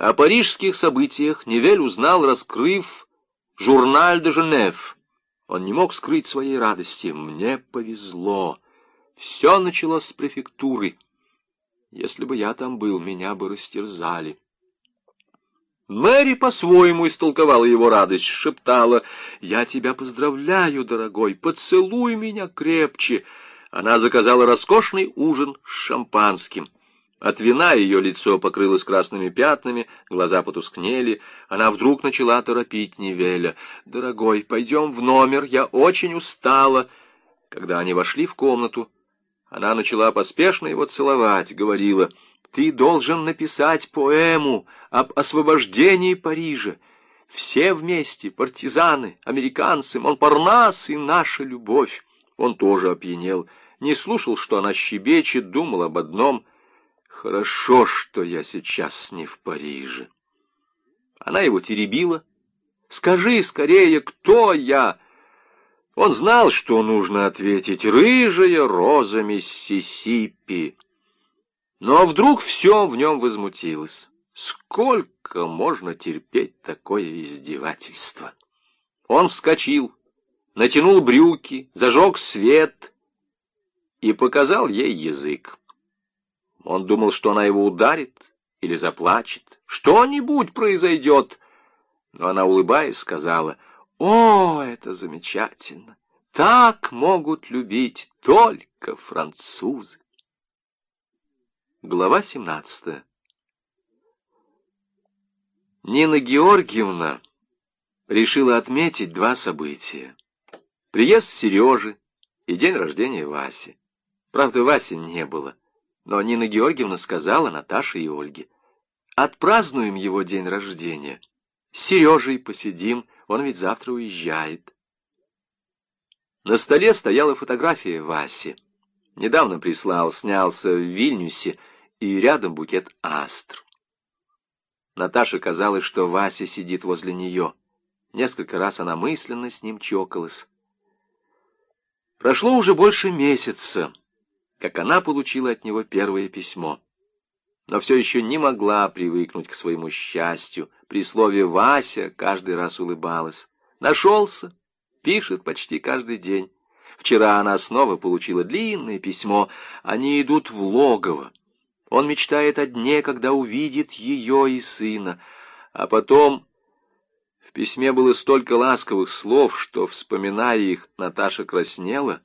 О парижских событиях Невель узнал, раскрыв «Журналь де Женев». Он не мог скрыть своей радости. «Мне повезло. Все началось с префектуры. Если бы я там был, меня бы растерзали». Мэри по-своему истолковала его радость, шептала, «Я тебя поздравляю, дорогой, поцелуй меня крепче». Она заказала роскошный ужин с шампанским. От вина ее лицо покрылось красными пятнами, глаза потускнели. Она вдруг начала торопить Невеля. «Дорогой, пойдем в номер, я очень устала». Когда они вошли в комнату, она начала поспешно его целовать, говорила, «Ты должен написать поэму» об освобождении Парижа. Все вместе, партизаны, американцы, Монпарнас и наша любовь. Он тоже опьянел, не слушал, что она щебечет, думал об одном. Хорошо, что я сейчас не в Париже. Она его теребила. «Скажи скорее, кто я?» Он знал, что нужно ответить. «Рыжая роза Миссисипи». Но вдруг все в нем возмутилось. Сколько можно терпеть такое издевательство? Он вскочил, натянул брюки, зажег свет и показал ей язык. Он думал, что она его ударит или заплачет. Что-нибудь произойдет. Но она, улыбаясь, сказала, «О, это замечательно! Так могут любить только французы!» Глава семнадцатая Нина Георгиевна решила отметить два события. Приезд Сережи и день рождения Васи. Правда, Васи не было, но Нина Георгиевна сказала Наташе и Ольге. Отпразднуем его день рождения. С Сережей посидим, он ведь завтра уезжает. На столе стояла фотография Васи. Недавно прислал, снялся в Вильнюсе, и рядом букет астр. Наташе казалось, что Вася сидит возле нее. Несколько раз она мысленно с ним чокалась. Прошло уже больше месяца, как она получила от него первое письмо. Но все еще не могла привыкнуть к своему счастью. При слове «Вася» каждый раз улыбалась. Нашелся, пишет почти каждый день. Вчера она снова получила длинное письмо. Они идут в логово. Он мечтает о дне, когда увидит ее и сына. А потом... В письме было столько ласковых слов, что, вспоминая их, Наташа краснела.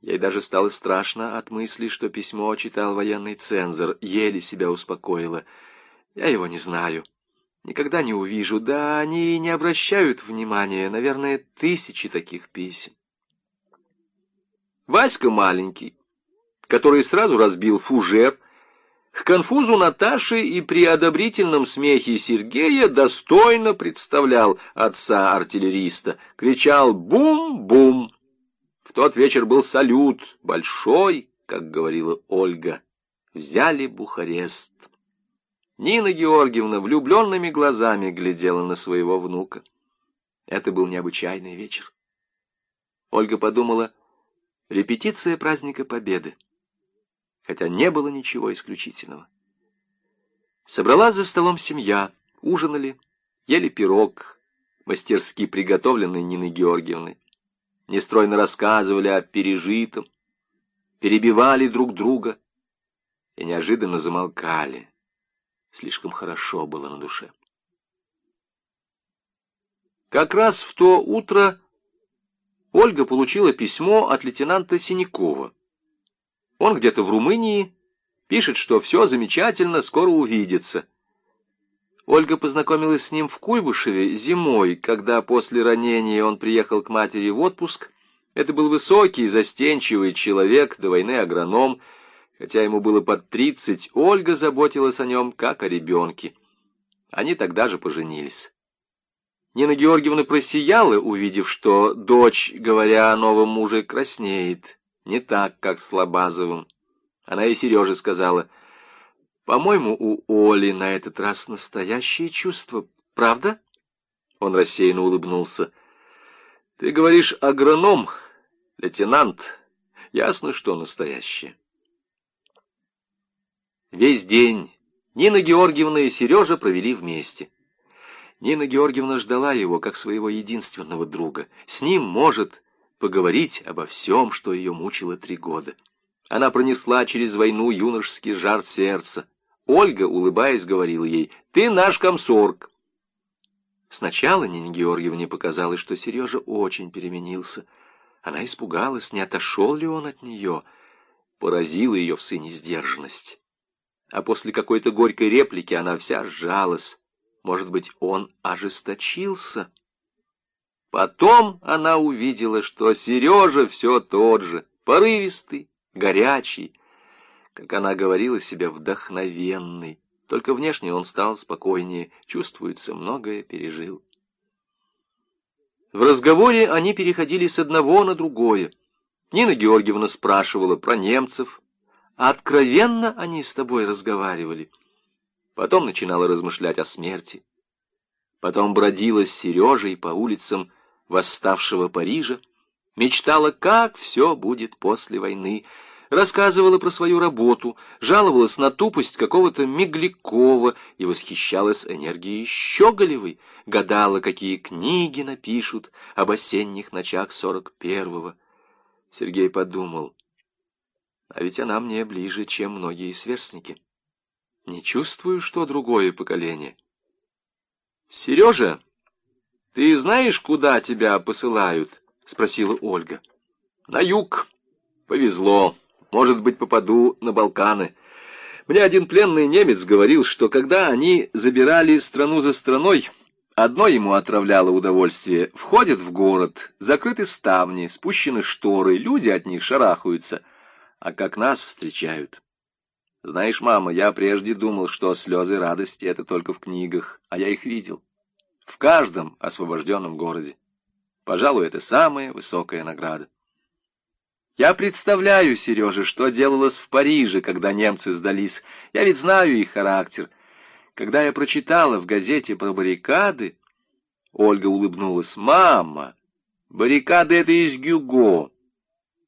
Ей даже стало страшно от мысли, что письмо читал военный цензор. Еле себя успокоила. Я его не знаю. Никогда не увижу. Да они не обращают внимания. Наверное, тысячи таких писем. Васька маленький, который сразу разбил фужер, к конфузу Наташи и при одобрительном смехе Сергея достойно представлял отца-артиллериста. Кричал «Бум-бум!». В тот вечер был салют, большой, как говорила Ольга. Взяли Бухарест. Нина Георгиевна влюбленными глазами глядела на своего внука. Это был необычайный вечер. Ольга подумала, репетиция праздника Победы хотя не было ничего исключительного. Собралась за столом семья, ужинали, ели пирог, мастерски приготовленный Ниной Георгиевной. Нестройно рассказывали о пережитом, перебивали друг друга и неожиданно замолкали. Слишком хорошо было на душе. Как раз в то утро Ольга получила письмо от лейтенанта Синякова. Он где-то в Румынии, пишет, что все замечательно, скоро увидится. Ольга познакомилась с ним в Куйбышеве зимой, когда после ранения он приехал к матери в отпуск. Это был высокий, застенчивый человек, до войны агроном. Хотя ему было под тридцать, Ольга заботилась о нем, как о ребенке. Они тогда же поженились. Нина Георгиевна просияла, увидев, что дочь, говоря о новом муже, краснеет. Не так, как с Лобазовым. Она и Сереже сказала, «По-моему, у Оли на этот раз настоящее чувство, правда?» Он рассеянно улыбнулся. «Ты говоришь агроном, лейтенант. Ясно, что настоящее». Весь день Нина Георгиевна и Сережа провели вместе. Нина Георгиевна ждала его как своего единственного друга. С ним может поговорить обо всем, что ее мучило три года. Она пронесла через войну юношеский жар сердца. Ольга, улыбаясь, говорила ей, «Ты наш комсорг». Сначала Нине Георгиевне показалось, что Сережа очень переменился. Она испугалась, не отошел ли он от нее. Поразила ее в сыне сдержанность. А после какой-то горькой реплики она вся сжалась. Может быть, он ожесточился? Потом она увидела, что Сережа все тот же, порывистый, горячий, как она говорила себе, вдохновенный. Только внешне он стал спокойнее, чувствуется, многое пережил. В разговоре они переходили с одного на другое. Нина Георгиевна спрашивала про немцев, а откровенно они с тобой разговаривали. Потом начинала размышлять о смерти. Потом бродила с Сережей по улицам восставшего Парижа, мечтала, как все будет после войны, рассказывала про свою работу, жаловалась на тупость какого-то Миглякова и восхищалась энергией Щеголевой, гадала, какие книги напишут об осенних ночах сорок первого. Сергей подумал, а ведь она мне ближе, чем многие сверстники. Не чувствую, что другое поколение. Сережа, «Ты знаешь, куда тебя посылают?» — спросила Ольга. «На юг. Повезло. Может быть, попаду на Балканы. Мне один пленный немец говорил, что когда они забирали страну за страной, одно ему отравляло удовольствие. Входят в город, закрыты ставни, спущены шторы, люди от них шарахаются, а как нас встречают». Знаешь, мама, я прежде думал, что слезы радости — это только в книгах, а я их видел в каждом освобожденном городе. Пожалуй, это самая высокая награда. Я представляю, Сережа, что делалось в Париже, когда немцы сдались. Я ведь знаю их характер. Когда я прочитала в газете про баррикады, Ольга улыбнулась. «Мама, баррикады — это из Гюго.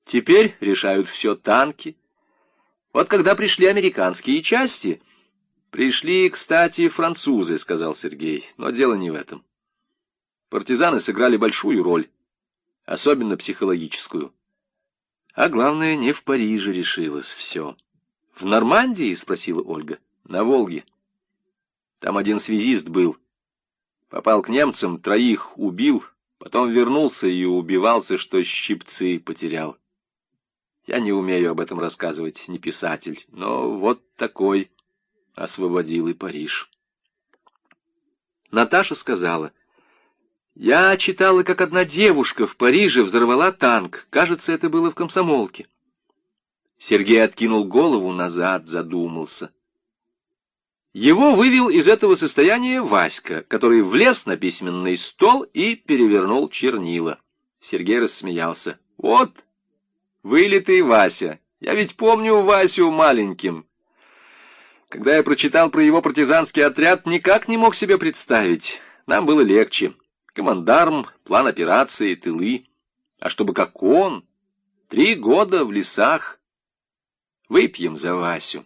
Теперь решают все танки. Вот когда пришли американские части...» «Пришли, кстати, французы», — сказал Сергей, — «но дело не в этом. Партизаны сыграли большую роль, особенно психологическую. А главное, не в Париже решилось все. «В Нормандии?» — спросила Ольга. «На Волге. Там один связист был. Попал к немцам, троих убил, потом вернулся и убивался, что щипцы потерял. Я не умею об этом рассказывать, не писатель, но вот такой освободил и Париж. Наташа сказала, «Я читала, как одна девушка в Париже взорвала танк. Кажется, это было в комсомолке». Сергей откинул голову назад, задумался. Его вывел из этого состояния Васька, который влез на письменный стол и перевернул чернила. Сергей рассмеялся. «Вот, вылитый Вася. Я ведь помню Васю маленьким. Когда я прочитал про его партизанский отряд, никак не мог себе представить. Нам было легче. Командарм, план операции, тылы. А чтобы как он, три года в лесах. Выпьем за Васю.